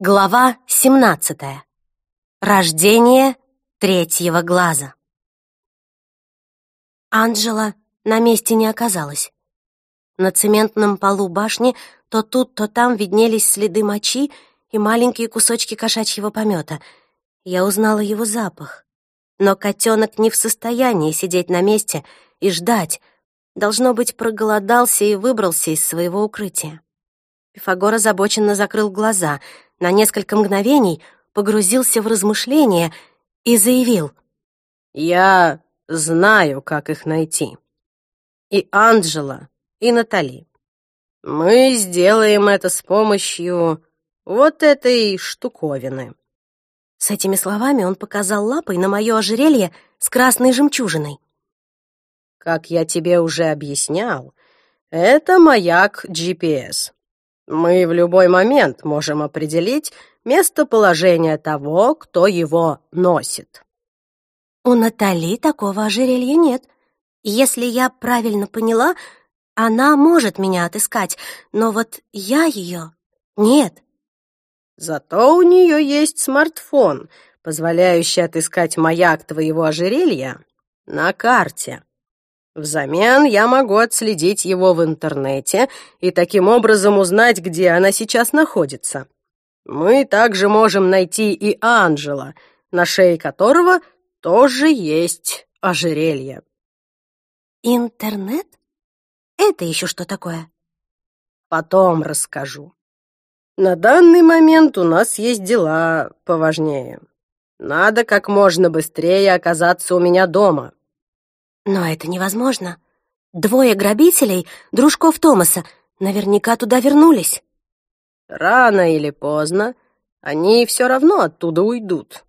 Глава 17. Рождение третьего глаза. Анджела на месте не оказалась. На цементном полу башни то тут, то там виднелись следы мочи и маленькие кусочки кошачьего помета. Я узнала его запах. Но котенок не в состоянии сидеть на месте и ждать. Должно быть, проголодался и выбрался из своего укрытия. Пифагор озабоченно закрыл глаза — на несколько мгновений погрузился в размышления и заявил. «Я знаю, как их найти. И Анджела, и Натали. Мы сделаем это с помощью вот этой штуковины». С этими словами он показал лапой на мое ожерелье с красной жемчужиной. «Как я тебе уже объяснял, это маяк GPS. Мы в любой момент можем определить местоположение того, кто его носит. У Натали такого ожерелья нет. Если я правильно поняла, она может меня отыскать, но вот я ее нет. Зато у нее есть смартфон, позволяющий отыскать маяк твоего ожерелья на карте. Взамен я могу отследить его в интернете и таким образом узнать, где она сейчас находится. Мы также можем найти и Анжела, на шее которого тоже есть ожерелье. Интернет? Это еще что такое? Потом расскажу. На данный момент у нас есть дела поважнее. Надо как можно быстрее оказаться у меня дома. Но это невозможно. Двое грабителей, дружков Томаса, наверняка туда вернулись. Рано или поздно они все равно оттуда уйдут.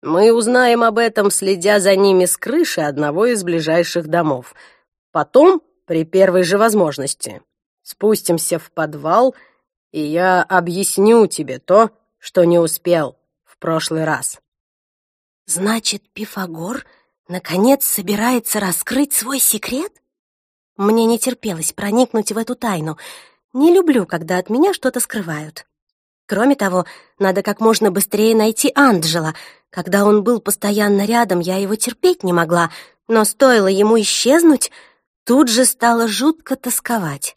Мы узнаем об этом, следя за ними с крыши одного из ближайших домов. Потом, при первой же возможности, спустимся в подвал, и я объясню тебе то, что не успел в прошлый раз. Значит, Пифагор наконец собирается раскрыть свой секрет? Мне не терпелось проникнуть в эту тайну. Не люблю, когда от меня что-то скрывают. Кроме того, надо как можно быстрее найти Анджела. Когда он был постоянно рядом, я его терпеть не могла, но стоило ему исчезнуть, тут же стало жутко тосковать.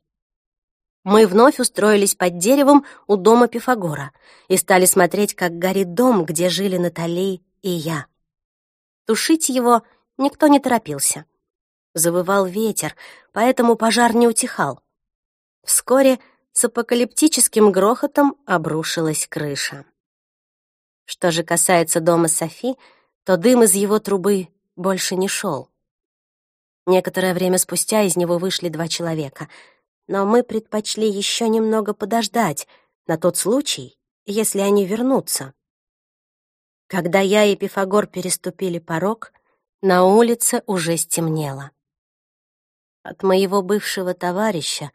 Мы вновь устроились под деревом у дома Пифагора и стали смотреть, как горит дом, где жили Натали и я. Тушить его никто не торопился. Завывал ветер, поэтому пожар не утихал. Вскоре с апокалиптическим грохотом обрушилась крыша. Что же касается дома Софи, то дым из его трубы больше не шел. Некоторое время спустя из него вышли два человека, но мы предпочли еще немного подождать на тот случай, если они вернутся. Когда я и Пифагор переступили порог, на улице уже стемнело. От моего бывшего товарища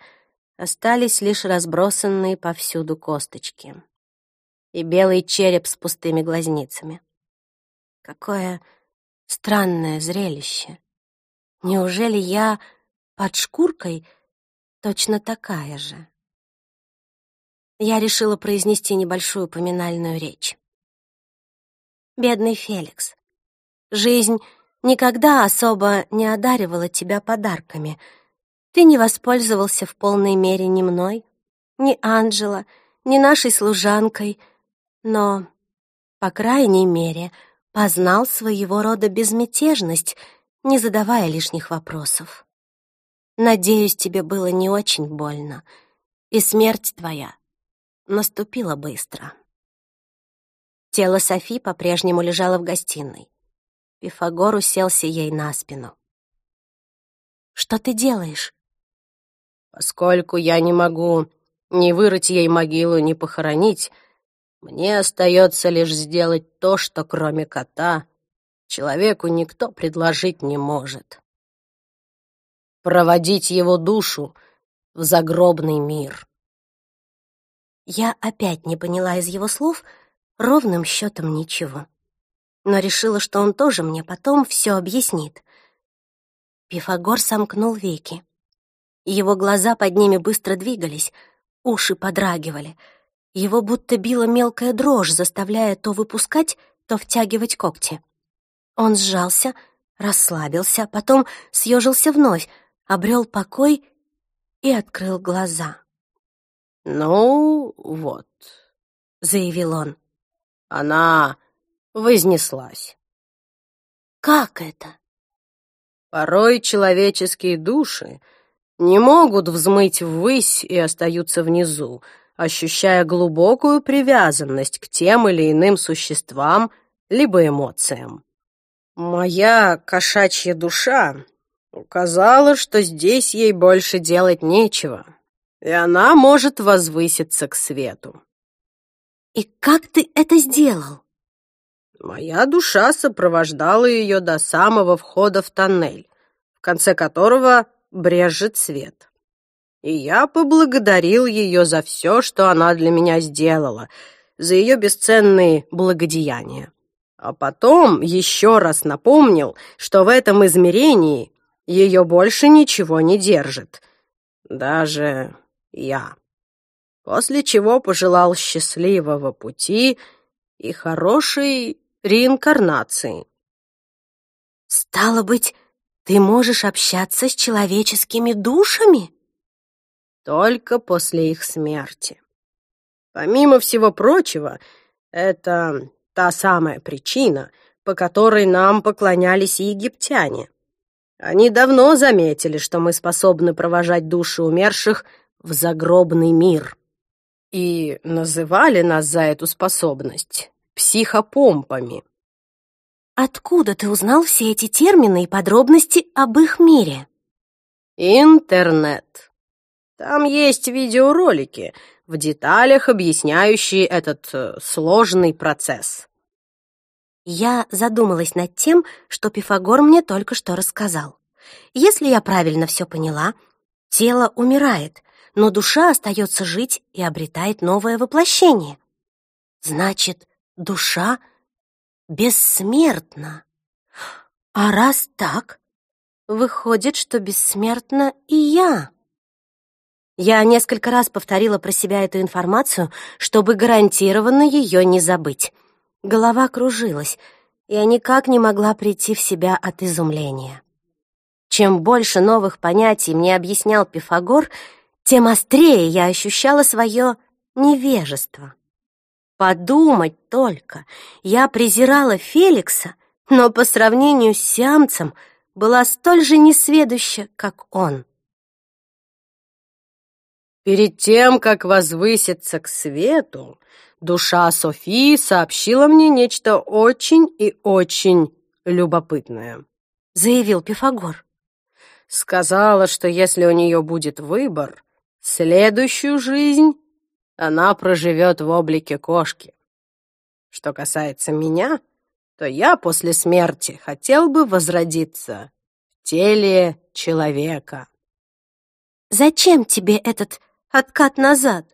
остались лишь разбросанные повсюду косточки и белый череп с пустыми глазницами. Какое странное зрелище! Неужели я под шкуркой точно такая же? Я решила произнести небольшую поминальную речь. Бедный Феликс. Жизнь никогда особо не одаривала тебя подарками. Ты не воспользовался в полной мере ни мной, ни Анджела, ни нашей служанкой, но, по крайней мере, познал своего рода безмятежность, не задавая лишних вопросов. Надеюсь, тебе было не очень больно, и смерть твоя наступила быстро. Тело Софи по-прежнему лежало в гостиной. Пифагор уселся ей на спину. «Что ты делаешь?» «Поскольку я не могу ни вырыть ей могилу, ни похоронить, мне остается лишь сделать то, что кроме кота человеку никто предложить не может. Проводить его душу в загробный мир». Я опять не поняла из его слов — Ровным счетом ничего. Но решила, что он тоже мне потом все объяснит. Пифагор сомкнул веки. Его глаза под ними быстро двигались, уши подрагивали. Его будто била мелкая дрожь, заставляя то выпускать, то втягивать когти. Он сжался, расслабился, потом съежился вновь, обрел покой и открыл глаза. «Ну, вот», — заявил он, — «она вознеслась». «Как это?» «Порой человеческие души не могут взмыть ввысь и остаются внизу, ощущая глубокую привязанность к тем или иным существам либо эмоциям. Моя кошачья душа указала, что здесь ей больше делать нечего, и она может возвыситься к свету. «И как ты это сделал?» Моя душа сопровождала ее до самого входа в тоннель, в конце которого брежет свет. И я поблагодарил ее за все, что она для меня сделала, за ее бесценные благодеяния. А потом еще раз напомнил, что в этом измерении ее больше ничего не держит. Даже я. После чего пожелал счастливого пути и хорошей реинкарнации. «Стало быть, ты можешь общаться с человеческими душами?» «Только после их смерти. Помимо всего прочего, это та самая причина, по которой нам поклонялись египтяне. Они давно заметили, что мы способны провожать души умерших в загробный мир. И называли нас за эту способность психопомпами. Откуда ты узнал все эти термины и подробности об их мире? Интернет. Там есть видеоролики, в деталях объясняющие этот э, сложный процесс. Я задумалась над тем, что Пифагор мне только что рассказал. Если я правильно все поняла, тело умирает, но душа остается жить и обретает новое воплощение. Значит, душа бессмертна. А раз так, выходит, что бессмертна и я. Я несколько раз повторила про себя эту информацию, чтобы гарантированно ее не забыть. Голова кружилась, и я никак не могла прийти в себя от изумления. Чем больше новых понятий мне объяснял Пифагор, тем острее я ощущала свое невежество. Подумать только, я презирала Феликса, но по сравнению с сиамцем была столь же несведуща, как он. Перед тем, как возвыситься к свету, душа Софии сообщила мне нечто очень и очень любопытное, заявил Пифагор. Сказала, что если у нее будет выбор, следующую жизнь она проживет в облике кошки. Что касается меня, то я после смерти хотел бы возродиться в теле человека. Зачем тебе этот откат назад.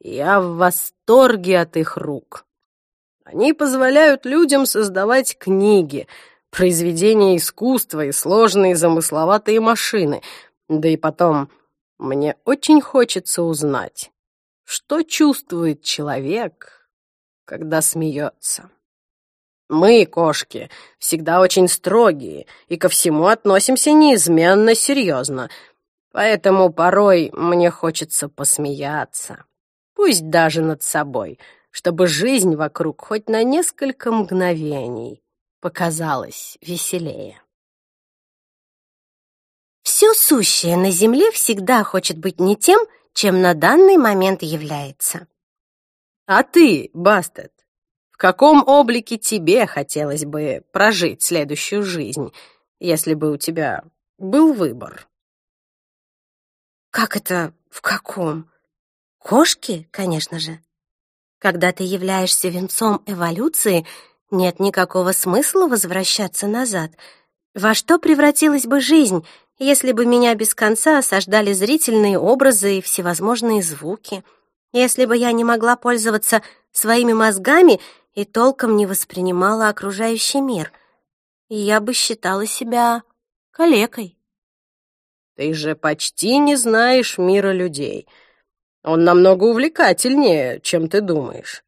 Я в восторге от их рук. Они позволяют людям создавать книги, произведения искусства и сложные замысловатые машины. Да и потом, мне очень хочется узнать, что чувствует человек, когда смеется. Мы, кошки, всегда очень строгие и ко всему относимся неизменно серьезно — Поэтому порой мне хочется посмеяться, пусть даже над собой, чтобы жизнь вокруг хоть на несколько мгновений показалась веселее. Все сущее на Земле всегда хочет быть не тем, чем на данный момент является. А ты, Бастет, в каком облике тебе хотелось бы прожить следующую жизнь, если бы у тебя был выбор? Как это в каком? Кошки, конечно же. Когда ты являешься венцом эволюции, нет никакого смысла возвращаться назад. Во что превратилась бы жизнь, если бы меня без конца осаждали зрительные образы и всевозможные звуки? Если бы я не могла пользоваться своими мозгами и толком не воспринимала окружающий мир? Я бы считала себя калекой. Ты же почти не знаешь мира людей. Он намного увлекательнее, чем ты думаешь.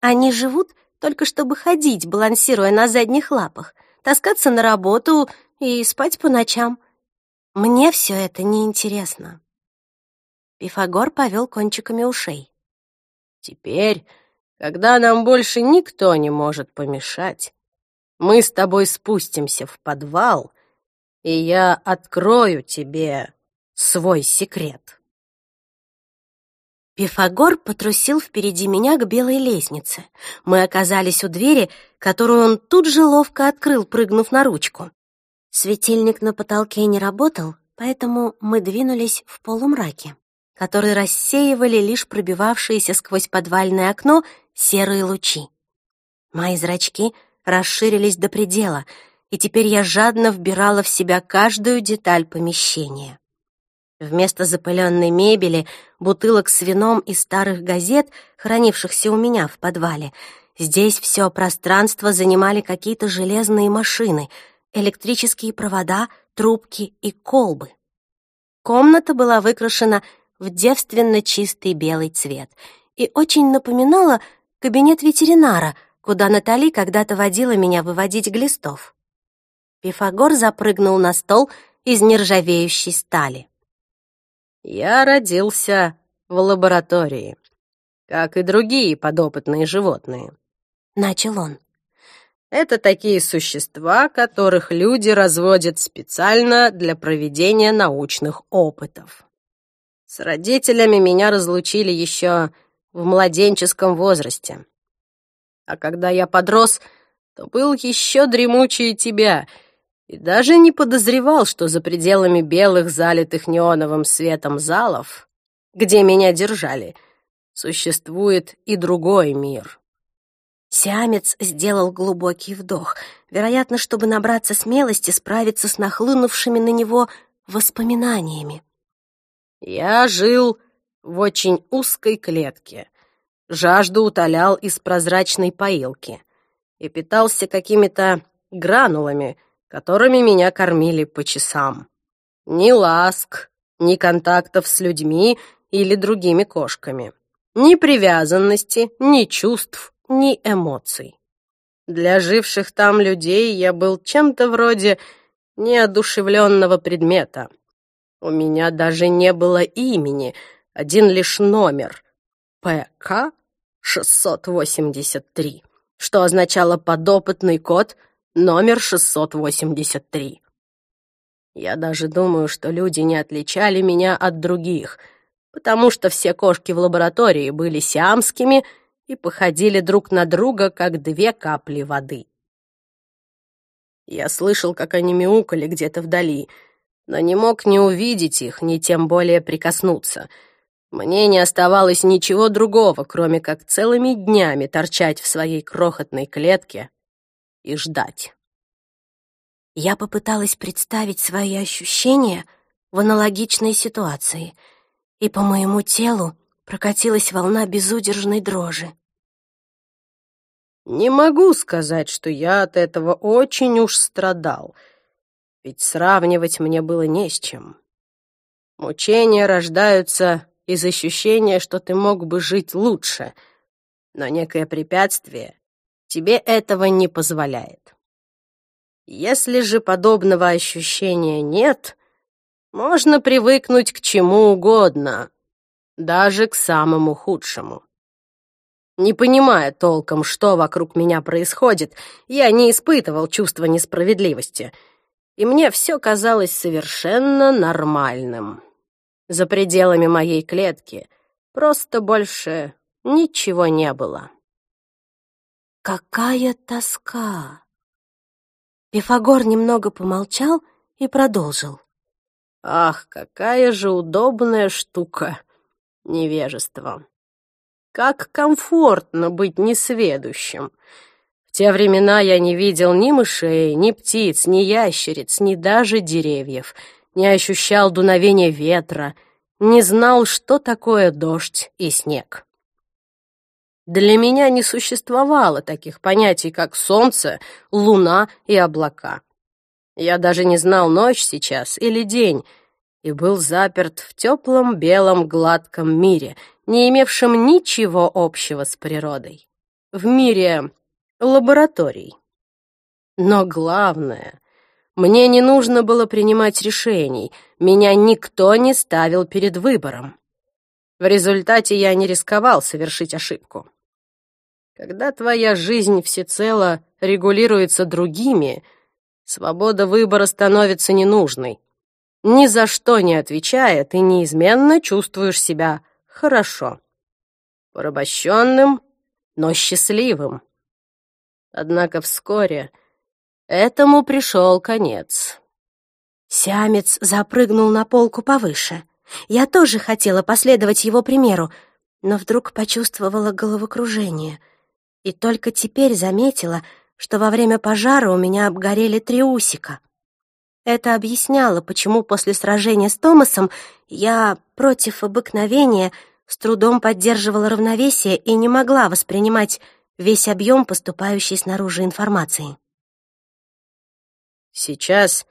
Они живут только чтобы ходить, балансируя на задних лапах, таскаться на работу и спать по ночам. Мне все это неинтересно. Пифагор повел кончиками ушей. Теперь, когда нам больше никто не может помешать, мы с тобой спустимся в подвал, и я открою тебе свой секрет. Пифагор потрусил впереди меня к белой лестнице. Мы оказались у двери, которую он тут же ловко открыл, прыгнув на ручку. Светильник на потолке не работал, поэтому мы двинулись в полумраке, который рассеивали лишь пробивавшиеся сквозь подвальное окно серые лучи. Мои зрачки расширились до предела, и теперь я жадно вбирала в себя каждую деталь помещения. Вместо запыленной мебели, бутылок с вином и старых газет, хранившихся у меня в подвале, здесь все пространство занимали какие-то железные машины, электрические провода, трубки и колбы. Комната была выкрашена в девственно чистый белый цвет и очень напоминала кабинет ветеринара, куда Натали когда-то водила меня выводить глистов. Пифагор запрыгнул на стол из нержавеющей стали. Я родился в лаборатории, как и другие подопытные животные. Начал он. Это такие существа, которых люди разводят специально для проведения научных опытов. С родителями меня разлучили еще в младенческом возрасте. А когда я подрос, то был еще дремучее тебя — и даже не подозревал, что за пределами белых, залитых неоновым светом залов, где меня держали, существует и другой мир. Сиамец сделал глубокий вдох, вероятно, чтобы набраться смелости справиться с нахлынувшими на него воспоминаниями. Я жил в очень узкой клетке, жажду утолял из прозрачной поилки и питался какими-то гранулами, которыми меня кормили по часам. Ни ласк, ни контактов с людьми или другими кошками. Ни привязанности, ни чувств, ни эмоций. Для живших там людей я был чем-то вроде неодушевленного предмета. У меня даже не было имени, один лишь номер — ПК-683, что означало «подопытный кот», номер 683. Я даже думаю, что люди не отличали меня от других, потому что все кошки в лаборатории были сиамскими и походили друг на друга, как две капли воды. Я слышал, как они мяукали где-то вдали, но не мог ни увидеть их, ни тем более прикоснуться. Мне не оставалось ничего другого, кроме как целыми днями торчать в своей крохотной клетке и ждать. Я попыталась представить свои ощущения в аналогичной ситуации, и по моему телу прокатилась волна безудержной дрожи. Не могу сказать, что я от этого очень уж страдал, ведь сравнивать мне было не с чем. Мучения рождаются из ощущения, что ты мог бы жить лучше, но некое препятствие тебе этого не позволяет. Если же подобного ощущения нет, можно привыкнуть к чему угодно, даже к самому худшему. Не понимая толком, что вокруг меня происходит, я не испытывал чувства несправедливости, и мне все казалось совершенно нормальным. За пределами моей клетки просто больше ничего не было. Какая тоска! Пифагор немного помолчал и продолжил. Ах, какая же удобная штука невежество. Как комфортно быть несведущим. В те времена я не видел ни мышей, ни птиц, ни ящериц, ни даже деревьев, не ощущал дуновения ветра, не знал, что такое дождь и снег. Для меня не существовало таких понятий, как солнце, луна и облака. Я даже не знал, ночь сейчас или день, и был заперт в теплом белом гладком мире, не имевшем ничего общего с природой. В мире лабораторий. Но главное, мне не нужно было принимать решений, меня никто не ставил перед выбором. В результате я не рисковал совершить ошибку. Когда твоя жизнь всецело регулируется другими, свобода выбора становится ненужной. Ни за что не отвечая, ты неизменно чувствуешь себя хорошо. Порабощенным, но счастливым. Однако вскоре этому пришел конец. Сиамец запрыгнул на полку повыше. Я тоже хотела последовать его примеру, но вдруг почувствовала головокружение. И только теперь заметила, что во время пожара у меня обгорели три усика. Это объясняло, почему после сражения с Томасом я, против обыкновения, с трудом поддерживала равновесие и не могла воспринимать весь объем поступающей снаружи информации. Сейчас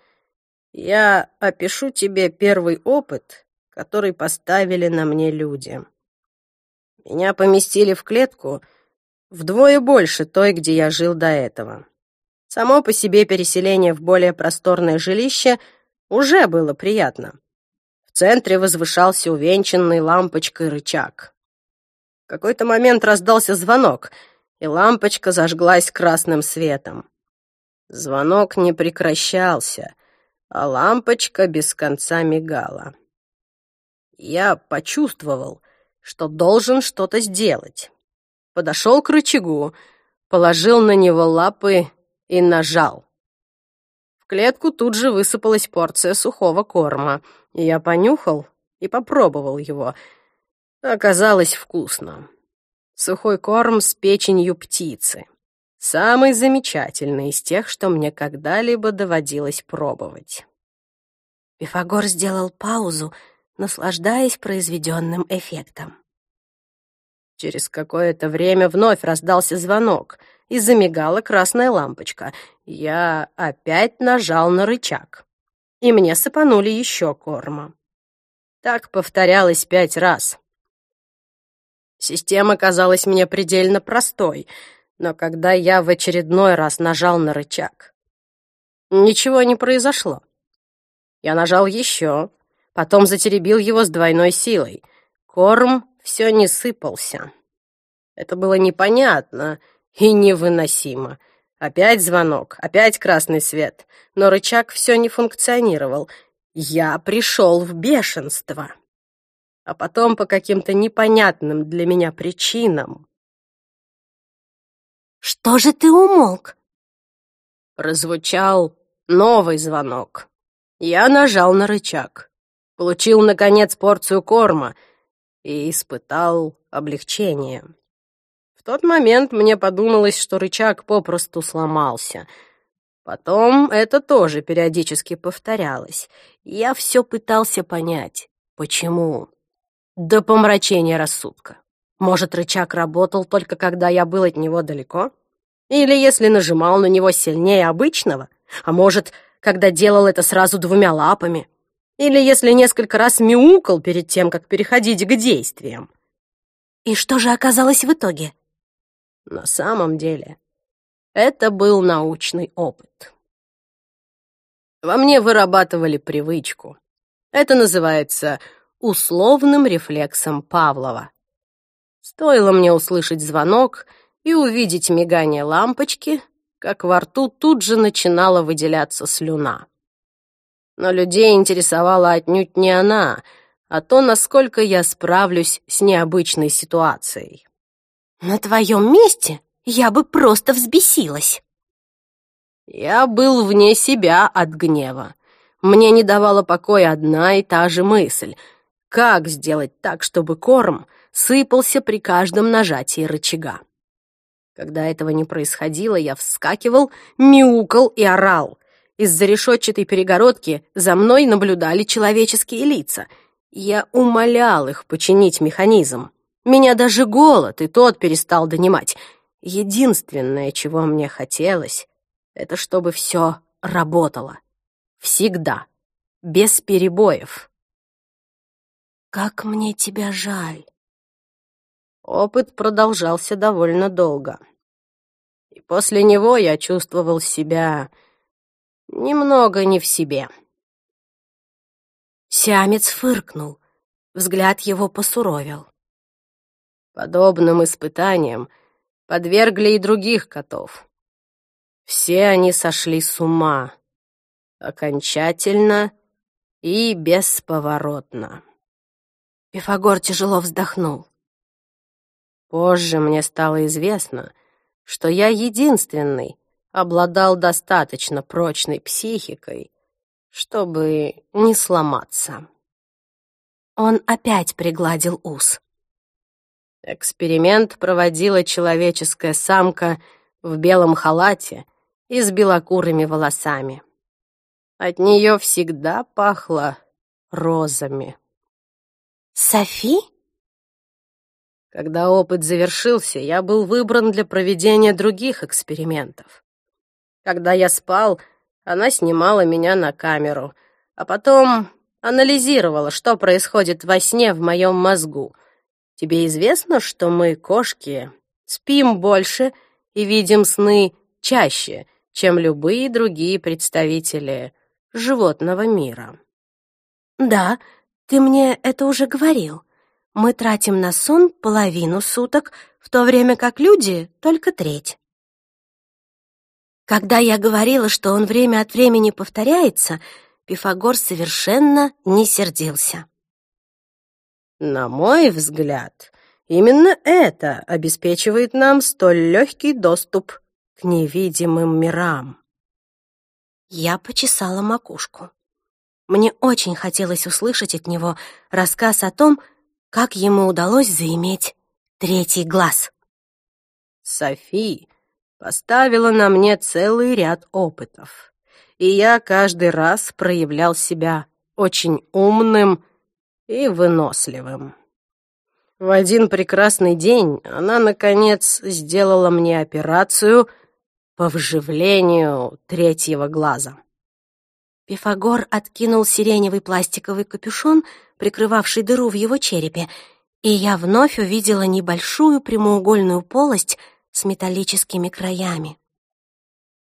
я опишу тебе первый опыт, который поставили на мне люди. Меня поместили в клетку вдвое больше той, где я жил до этого. Само по себе переселение в более просторное жилище уже было приятно. В центре возвышался увенчанный лампочкой рычаг. В какой-то момент раздался звонок — и лампочка зажглась красным светом. Звонок не прекращался, а лампочка без конца мигала. Я почувствовал, что должен что-то сделать. Подошел к рычагу, положил на него лапы и нажал. В клетку тут же высыпалась порция сухого корма, я понюхал и попробовал его. Оказалось вкусно. Сухой корм с печенью птицы. Самый замечательный из тех, что мне когда-либо доводилось пробовать. Пифагор сделал паузу, наслаждаясь произведенным эффектом. Через какое-то время вновь раздался звонок, и замигала красная лампочка. Я опять нажал на рычаг, и мне сыпанули еще корма. Так повторялось пять раз. Система казалась мне предельно простой, но когда я в очередной раз нажал на рычаг, ничего не произошло. Я нажал еще, потом затеребил его с двойной силой. Корм все не сыпался. Это было непонятно и невыносимо. Опять звонок, опять красный свет, но рычаг все не функционировал. Я пришел в бешенство а потом по каким-то непонятным для меня причинам. «Что же ты умолк?» Прозвучал новый звонок. Я нажал на рычаг, получил, наконец, порцию корма и испытал облегчение. Тот момент мне подумалось, что рычаг попросту сломался. Потом это тоже периодически повторялось. Я все пытался понять, почему. До помрачения рассудка. Может, рычаг работал только когда я был от него далеко? Или если нажимал на него сильнее обычного? А может, когда делал это сразу двумя лапами? Или если несколько раз мяукал перед тем, как переходить к действиям? И что же оказалось в итоге? На самом деле, это был научный опыт. Во мне вырабатывали привычку. Это называется условным рефлексом Павлова. Стоило мне услышать звонок и увидеть мигание лампочки, как во рту тут же начинала выделяться слюна. Но людей интересовала отнюдь не она, а то, насколько я справлюсь с необычной ситуацией. «На твоем месте я бы просто взбесилась». Я был вне себя от гнева. Мне не давала покоя одна и та же мысль — как сделать так, чтобы корм сыпался при каждом нажатии рычага? Когда этого не происходило, я вскакивал, мяукал и орал. Из-за решетчатой перегородки за мной наблюдали человеческие лица. Я умолял их починить механизм. Меня даже голод и тот перестал донимать. Единственное, чего мне хотелось, это чтобы все работало. Всегда. Без перебоев. как мне тебя жаль. Опыт продолжался довольно долго. И после него я чувствовал себя немного не в себе. Сиамец фыркнул, взгляд его посуровил. Подобным испытаниям подвергли и других котов. Все они сошли с ума. Окончательно и бесповоротно. Пифагор тяжело вздохнул. Позже мне стало известно, что я единственный обладал достаточно прочной психикой, чтобы не сломаться. Он опять пригладил ус. Эксперимент проводила человеческая самка в белом халате и с белокурыми волосами. От нее всегда пахло розами. «Софи?» Когда опыт завершился, я был выбран для проведения других экспериментов. Когда я спал, она снимала меня на камеру, а потом анализировала, что происходит во сне в моем мозгу. Тебе известно, что мы, кошки, спим больше и видим сны чаще, чем любые другие представители животного мира. Да, ты мне это уже говорил. Мы тратим на сон половину суток, в то время как люди — только треть. Когда я говорила, что он время от времени повторяется, Пифагор совершенно не сердился. На мой взгляд, именно это обеспечивает нам столь легкий доступ к невидимым мирам. Я почесала макушку. Мне очень хотелось услышать от него рассказ о том, как ему удалось заиметь третий глаз. Софи поставила на мне целый ряд опытов, и я каждый раз проявлял себя очень умным и выносливым. В один прекрасный день она, наконец, сделала мне операцию по вживлению третьего глаза. Пифагор откинул сиреневый пластиковый капюшон, прикрывавший дыру в его черепе, и я вновь увидела небольшую прямоугольную полость с металлическими краями.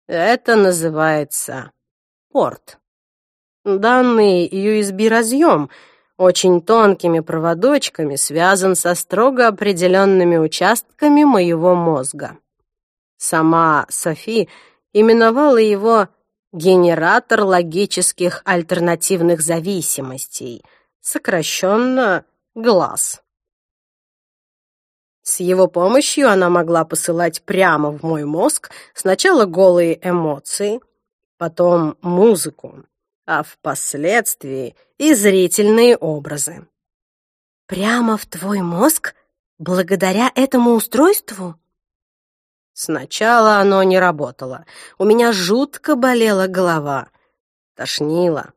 Это называется порт. Данный USB-разъем — очень тонкими проводочками связан со строго определенными участками моего мозга. Сама Софи именовала его «генератор логических альтернативных зависимостей», сокращенно «ГЛАС». С его помощью она могла посылать прямо в мой мозг сначала голые эмоции, потом музыку, а впоследствии и зрительные образы. Прямо в твой мозг? Благодаря этому устройству? Сначала оно не работало. У меня жутко болела голова. Тошнило.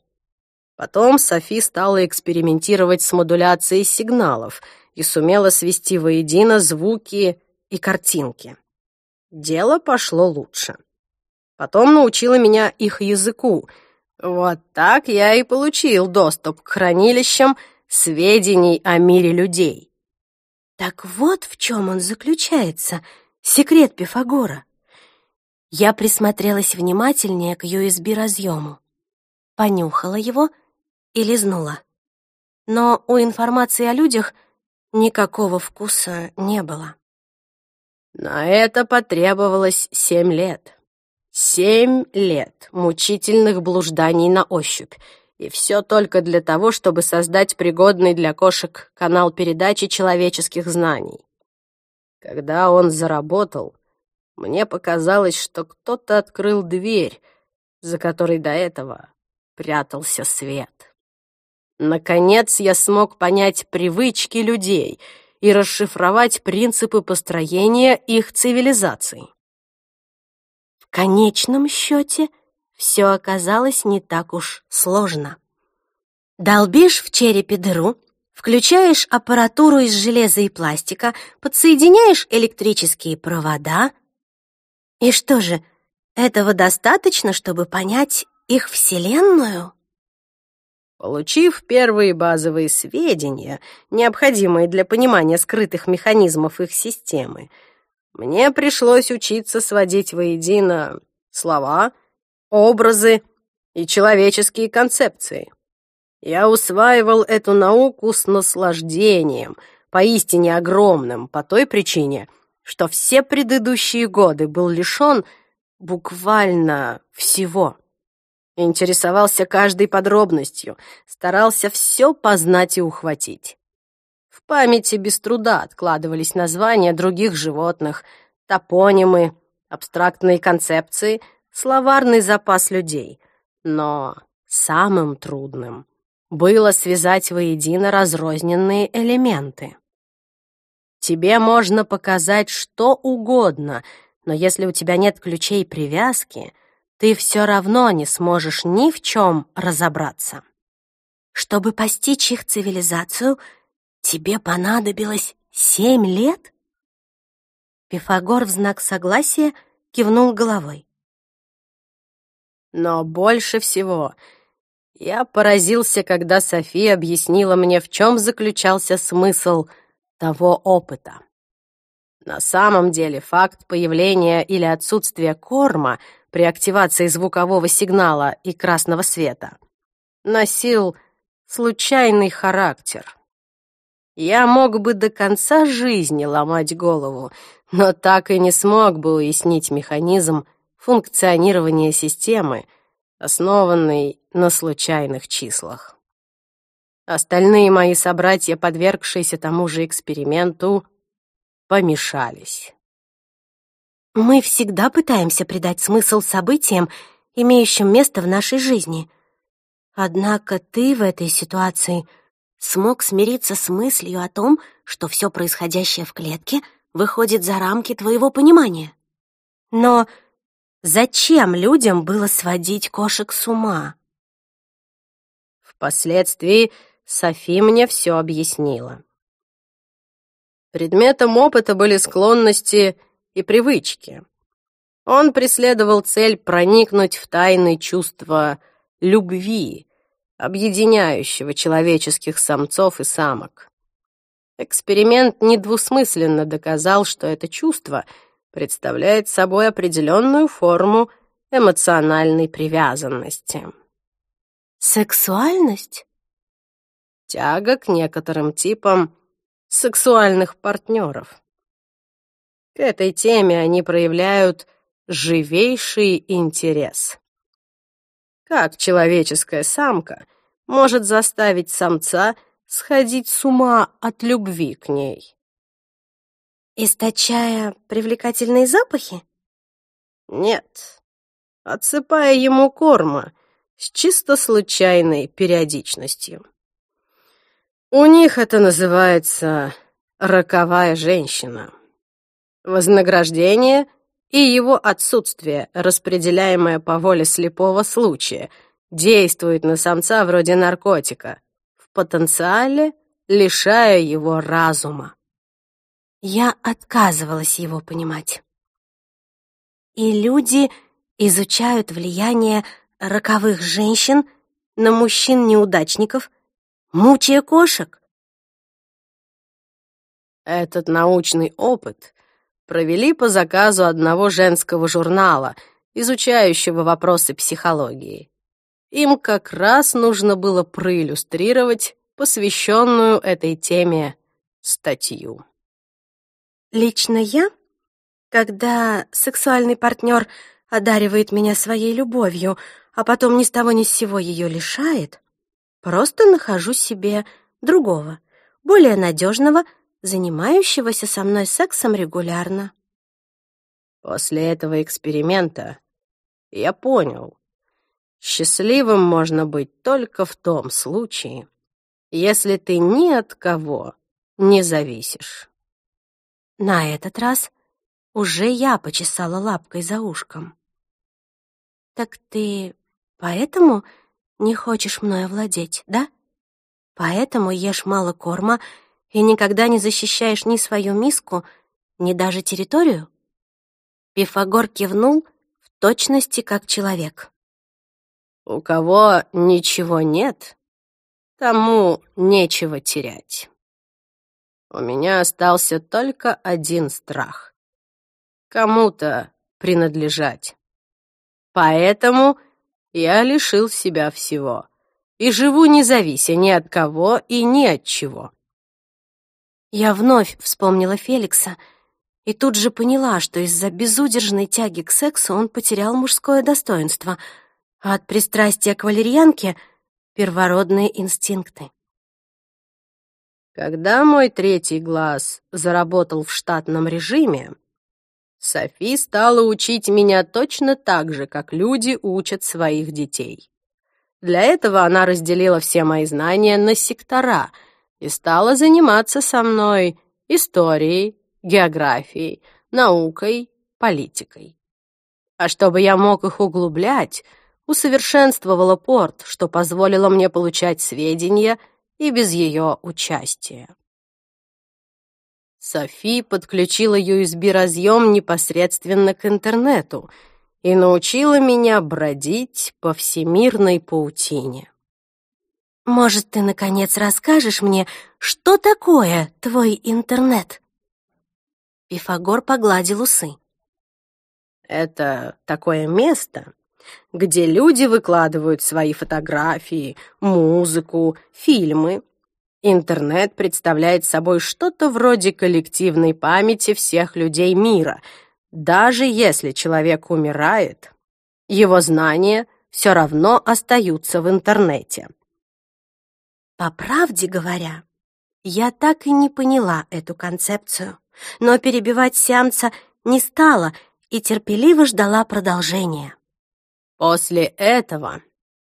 Потом Софи стала экспериментировать с модуляцией сигналов и сумела свести воедино звуки и картинки. Дело пошло лучше. Потом научила меня их языку — вот так я и получил доступ к хранилищам сведений о мире людей. Так вот в чем он заключается, секрет Пифагора. Я присмотрелась внимательнее к USB-разъему, понюхала его и лизнула. Но у информации о людях никакого вкуса не было. На это потребовалось семь лет. Семь лет мучительных блужданий на ощупь. И все только для того, чтобы создать пригодный для кошек канал передачи человеческих знаний. Когда он заработал, мне показалось, что кто-то открыл дверь, за которой до этого прятался свет. Наконец я смог понять привычки людей и расшифровать принципы построения их цивилизаций конечном счете все оказалось не так уж сложно. Долбишь в черепе дыру, включаешь аппаратуру из железа и пластика, подсоединяешь электрические провода. И что же, этого достаточно, чтобы понять их Вселенную? Получив первые базовые сведения, необходимые для понимания скрытых механизмов их системы, мне пришлось учиться сводить воедино слова, образы и человеческие концепции. Я усваивал эту науку с наслаждением, поистине огромным, по той причине, что все предыдущие годы был лишен буквально всего. Интересовался каждой подробностью, старался все познать и ухватить. В памяти без труда откладывались названия других животных, топонимы, абстрактные концепции, словарный запас людей. Но самым трудным было связать воедино разрозненные элементы. Тебе можно показать что угодно, но если у тебя нет ключей привязки, ты все равно не сможешь ни в чем разобраться. Чтобы постичь их цивилизацию, тебе понадобилось семь лет? Пифагор в знак согласия кивнул головой. Но больше всего я поразился, когда София объяснила мне, в чем заключался смысл того опыта. На самом деле факт появления или отсутствия корма при активации звукового сигнала и красного света носил случайный характер. Я мог бы до конца жизни ломать голову, но так и не смог бы уяснить механизм функционирования системы, основанной на случайных числах. Остальные мои собратья, подвергшиеся тому же эксперименту, помешались. Мы всегда пытаемся придать смысл событиям, имеющим место в нашей жизни. Однако ты в этой ситуации смог смириться с мыслью о том, что все происходящее в клетке выходит за рамки твоего понимания. Но зачем людям было сводить кошек с ума? Впоследствии Софи мне все объяснила. Предметом опыта были склонности и привычки. Он преследовал цель проникнуть в тайны чувства любви, объединяющего человеческих самцов и самок. Эксперимент недвусмысленно доказал, что это чувство представляет собой определенную форму эмоциональной привязанности. Сексуальность? Тяга к некоторым типам сексуальных партнеров. К этой теме они проявляют живейший интерес. Как человеческая самка может заставить самца сходить с ума от любви к ней? Источая привлекательные запахи? Нет, отсыпая ему корма с чисто случайной периодичностью. У них это называется роковая женщина. Вознаграждение и его отсутствие, распределяемое по воле слепого случая, действует на самца вроде наркотика, в потенциале лишая его разума. Я отказывалась его понимать. И люди изучают влияние роковых женщин на мужчин-неудачников — мучая кошек. Этот научный опыт провели по заказу одного женского журнала, изучающего вопросы психологии. Им как раз нужно было проиллюстрировать посвященную этой теме статью. Лично я, когда сексуальный партнер одаривает меня своей любовью, а потом ни с того ни с сего ее лишает, Просто нахожу себе другого, более надежного, занимающегося со мной сексом регулярно. После этого эксперимента я понял, счастливым можно быть только в том случае, если ты ни от кого не зависишь. На этот раз уже я почесала лапкой за ушком. «Так ты поэтому не хочешь мной овладеть, да? Поэтому ешь мало корма и никогда не защищаешь ни свою миску, ни даже территорию?» Пифагор кивнул в точности как человек. «У кого ничего нет, тому нечего терять. У меня остался только один страх — кому-то принадлежать. Поэтому я лишил себя всего и живу не завися ни от кого и ни от чего. Я вновь вспомнила Феликса и тут же поняла, что из-за безудержной тяги к сексу он потерял мужское достоинство, а от пристрастия к валерьянке — первородные инстинкты. Когда мой третий глаз заработал в штатном режиме, Софи стала учить меня точно так же, как люди учат своих детей. Для этого она разделила все мои знания на сектора и стала заниматься со мной историей, географией, наукой, политикой. А чтобы я мог их углублять, усовершенствовала порт, что позволило мне получать сведения — и без ее участия. Софи подключила USB-разъем непосредственно к интернету и научила меня бродить по всемирной паутине. «Может, ты, наконец, расскажешь мне, что такое твой интернет?» Пифагор погладил усы. «Это такое место, где люди выкладывают свои фотографии, музыку, фильмы. Интернет представляет собой что-то вроде коллективной памяти всех людей мира. Даже если человек умирает, его знания все равно остаются в интернете. По правде говоря, я так и не поняла эту концепцию, но перебивать сеанса не стала и терпеливо ждала продолжения. После этого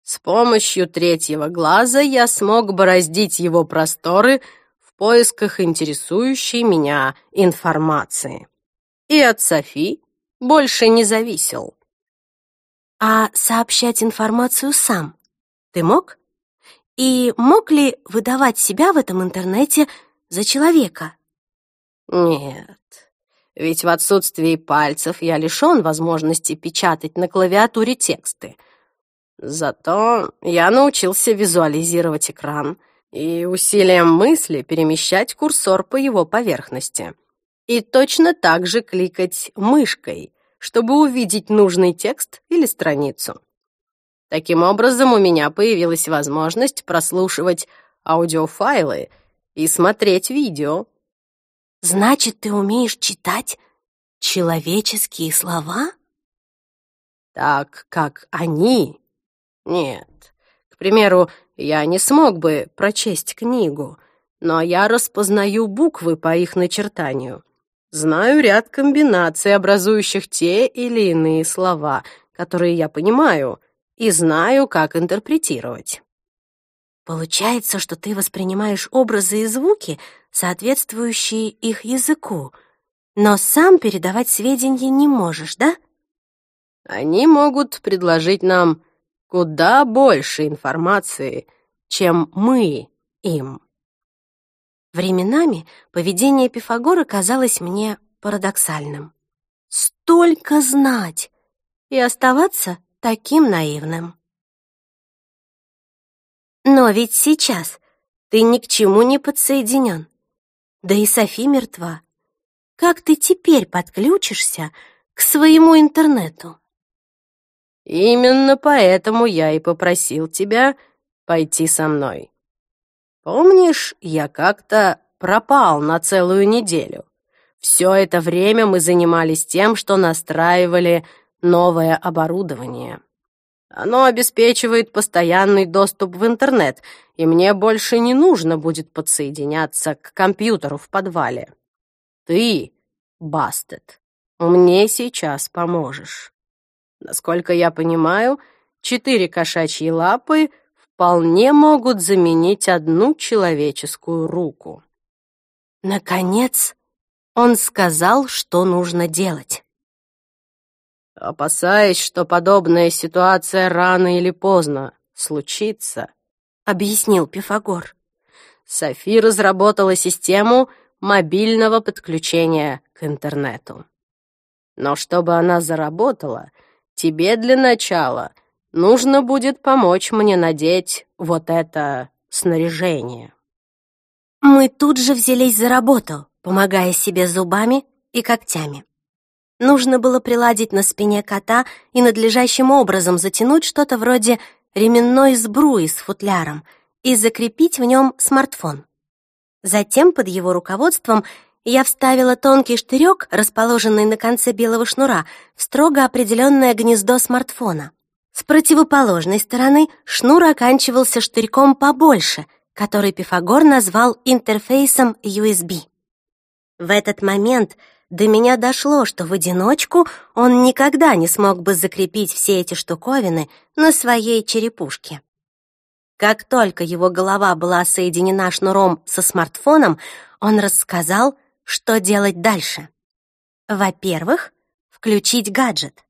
с помощью третьего глаза я смог бороздить его просторы в поисках интересующей меня информации. И от Софи больше не зависел. А сообщать информацию сам ты мог? И мог ли выдавать себя в этом интернете за человека? Нет, ведь в отсутствии пальцев я лишён возможности печатать на клавиатуре тексты. Зато я научился визуализировать экран и усилием мысли перемещать курсор по его поверхности. И точно так же кликать мышкой, чтобы увидеть нужный текст или страницу. Таким образом, у меня появилась возможность прослушивать аудиофайлы и смотреть видео, Значит, ты умеешь читать человеческие слова? Так, как они? Нет. К примеру, я не смог бы прочесть книгу, но я распознаю буквы по их начертанию. Знаю ряд комбинаций, образующих те или иные слова, которые я понимаю, и знаю, как интерпретировать. Получается, что ты воспринимаешь образы и звуки, соответствующие их языку, но сам передавать сведения не можешь, да? Они могут предложить нам куда больше информации, чем мы им. Временами поведение Пифагора казалось мне парадоксальным. Столько знать и оставаться таким наивным. Но ведь сейчас ты ни к чему не подсоединен. Да и Софи мертва. Как ты теперь подключишься к своему интернету? Именно поэтому я и попросил тебя пойти со мной. Помнишь, я как-то пропал на целую неделю. Все это время мы занимались тем, что настраивали новое оборудование. Оно обеспечивает постоянный доступ в интернет, и мне больше не нужно будет подсоединяться к компьютеру в подвале. Ты, Бастет, мне сейчас поможешь. Насколько я понимаю, четыре кошачьи лапы вполне могут заменить одну человеческую руку. Наконец, он сказал, что нужно делать. Опасаясь, что подобная ситуация рано или поздно случится, объяснил Пифагор. Софи разработала систему мобильного подключения к интернету. Но чтобы она заработала, тебе для начала нужно будет помочь мне надеть вот это снаряжение. Мы тут же взялись за работу, помогая себе зубами и когтями. Нужно было приладить на спине кота и надлежащим образом затянуть что-то вроде ременной сбруи с футляром и закрепить в нем смартфон. Затем под его руководством я вставила тонкий штырек, расположенный на конце белого шнура, в строго определенное гнездо смартфона. С противоположной стороны шнур оканчивался штырьком побольше, который Пифагор назвал интерфейсом USB. В этот момент до меня дошло, что в одиночку он никогда не смог бы закрепить все эти штуковины на своей черепушке. Как только его голова была соединена шнуром со смартфоном, он рассказал, что делать дальше. Во-первых, включить гаджет.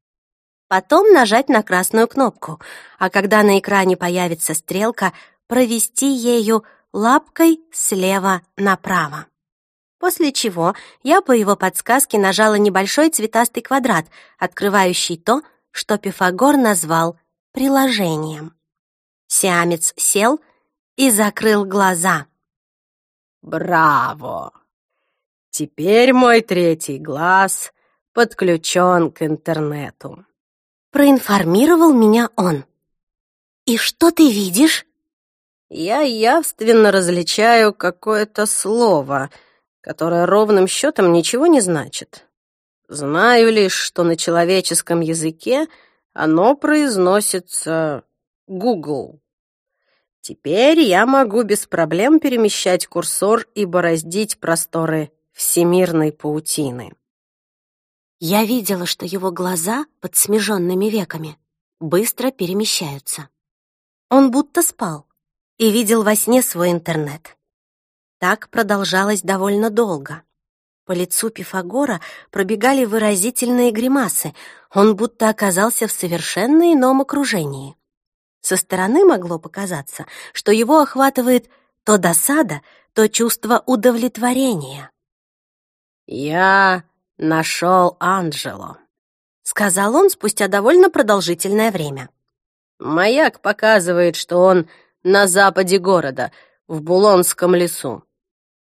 Потом нажать на красную кнопку, а когда на экране появится стрелка, провести ею лапкой слева направо. После чего я по его подсказке нажала небольшой цветастый квадрат, открывающий то, что Пифагор назвал приложением. Сиамец сел и закрыл глаза. «Браво! Теперь мой третий глаз подключен к интернету», — проинформировал меня он. «И что ты видишь?» «Я явственно различаю какое-то слово — которое ровным счетом ничего не значит. Знаю лишь, что на человеческом языке оно произносится «Google». Теперь я могу без проблем перемещать курсор и бороздить просторы всемирной паутины. Я видела, что его глаза под смеженными веками быстро перемещаются. Он будто спал и видел во сне свой интернет. Так продолжалось довольно долго. По лицу Пифагора пробегали выразительные гримасы, он будто оказался в совершенно ином окружении. Со стороны могло показаться, что его охватывает то досада, то чувство удовлетворения. «Я нашел Анджело», — сказал он спустя довольно продолжительное время. «Маяк показывает, что он на западе города, в Булонском лесу.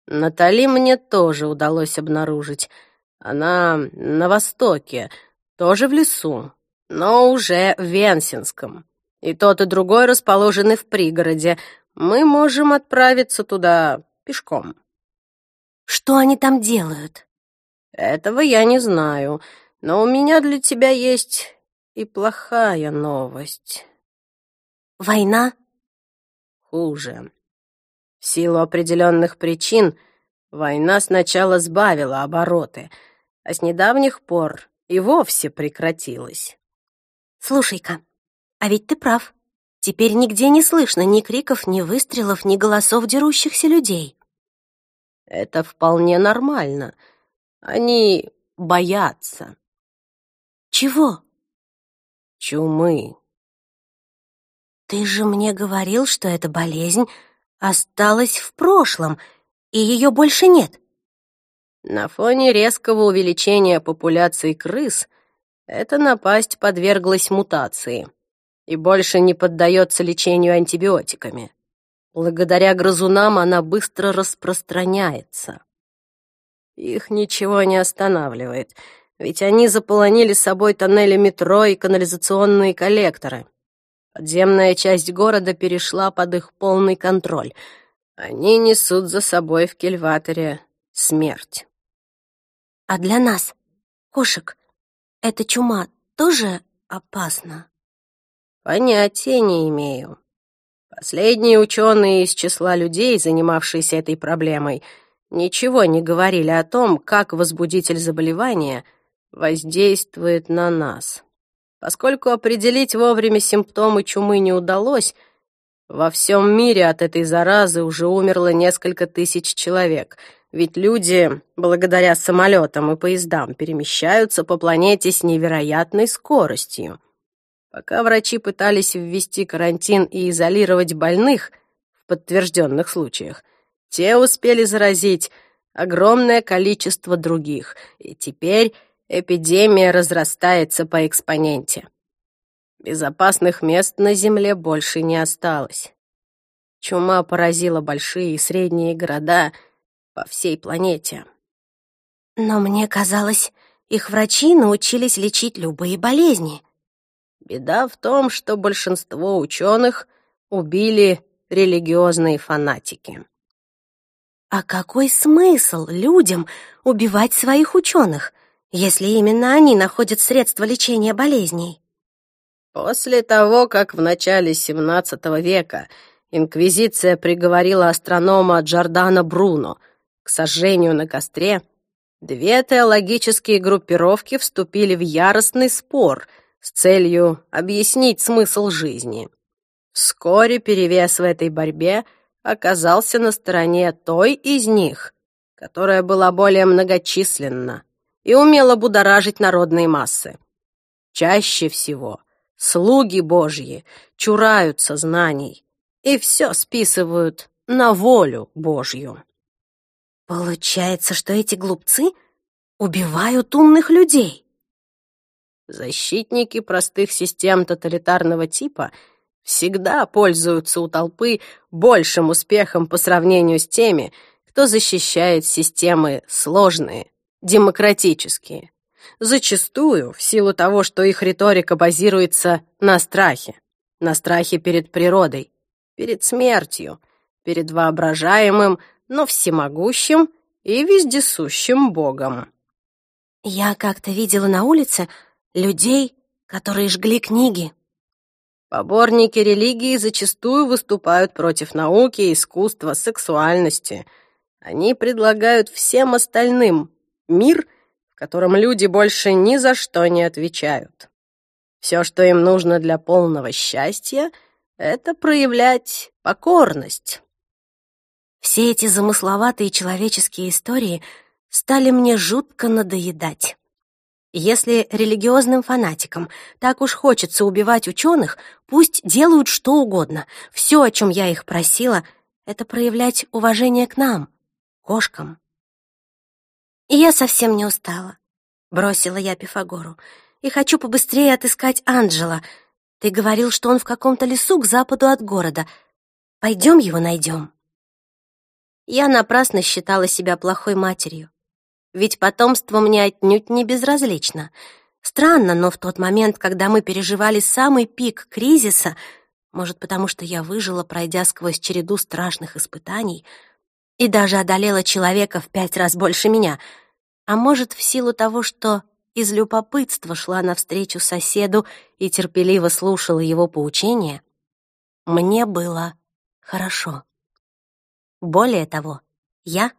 Натали мне тоже удалось обнаружить. Она на востоке, тоже в лесу, но уже в Венсинском. И тот, и другой расположены в пригороде. Мы можем отправиться туда пешком. Что они там делают? Этого я не знаю, но у меня для тебя есть и плохая новость. Война? Хуже. В силу определенных причин война сначала сбавила обороты, а с недавних пор и вовсе прекратилась. «Слушай-ка, а ведь ты прав. Теперь нигде не слышно ни криков, ни выстрелов, ни голосов дерущихся людей». «Это вполне нормально. Они боятся». «Чего?» «Чумы». «Ты же мне говорил, что эта болезнь осталась в прошлом, и ее больше нет. На фоне резкого увеличения популяции крыс эта напасть подверглась мутации и больше не поддается лечению антибиотиками. Благодаря грызунам она быстро распространяется. Их ничего не останавливает, ведь они заполонили собой тоннели метро и канализационные коллекторы. Подземная часть города перешла под их полный контроль. Они несут за собой в кельваторе смерть. А для нас, кошек, эта чума тоже опасна? Понятия не имею. Последние ученые из числа людей, занимавшиеся этой проблемой, ничего не говорили о том, как возбудитель заболевания воздействует на нас. Поскольку определить вовремя симптомы чумы не удалось, во всем мире от этой заразы уже умерло несколько тысяч человек, ведь люди, благодаря самолетам и поездам, перемещаются по планете с невероятной скоростью. Пока врачи пытались ввести карантин и изолировать больных в подтвержденных случаях, те успели заразить огромное количество других, и теперь эпидемия разрастается по экспоненте. Безопасных мест на Земле больше не осталось. Чума поразила большие и средние города по всей планете. Но мне казалось, их врачи научились лечить любые болезни. Беда в том, что большинство ученых убили религиозные фанатики. А какой смысл людям убивать своих ученых, если именно они находят средства лечения болезней? После того, как в начале XVII века Инквизиция приговорила астронома Джордана Бруно к сожжению на костре, две теологические группировки вступили в яростный спор с целью объяснить смысл жизни. Вскоре перевес в этой борьбе оказался на стороне той из них, которая была более многочисленна и умела будоражить народные массы. Чаще всего слуги Божьи чураются знаний, и все списывают на волю Божью. Получается, что эти глупцы убивают умных людей. Защитники простых систем тоталитарного типа всегда пользуются у толпы большим успехом по сравнению с теми, кто защищает системы сложные, демократические. Зачастую в силу того, что их риторика базируется на страхе, на страхе перед природой, перед смертью, перед воображаемым, но всемогущим и вездесущим Богом. Я как-то видела на улице людей, которые жгли книги. Поборники религии зачастую выступают против науки, искусства, сексуальности. Они предлагают всем остальным мир, в котором люди больше ни за что не отвечают. Все, что им нужно для полного счастья — это проявлять покорность. Все эти замысловатые человеческие истории стали мне жутко надоедать. Если религиозным фанатикам так уж хочется убивать ученых, пусть делают что угодно. Все, о чем я их просила, это проявлять уважение к нам, кошкам. Я совсем не устала, бросила я Пифагору, и хочу побыстрее отыскать Анджела — ты говорил, что он в каком-то лесу к западу от города. Пойдем его найдем. Я напрасно считала себя плохой матерью. Ведь потомство мне отнюдь не безразлично. Странно, но в тот момент, когда мы переживали самый пик кризиса, может, потому что я выжила, пройдя сквозь череду страшных испытаний, и даже одолела человека в пять раз больше меня, а может, в силу того, что из любопытства шла навстречу соседу и терпеливо слушала его поучения, мне было хорошо. Более того, я,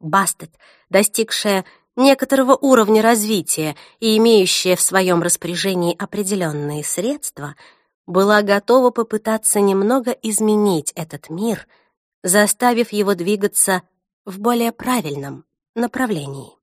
Бастет, достигшая некоторого уровня развития и имеющая в своем распоряжении определенные средства, была готова попытаться немного изменить этот мир, заставив его двигаться в более правильном направлении.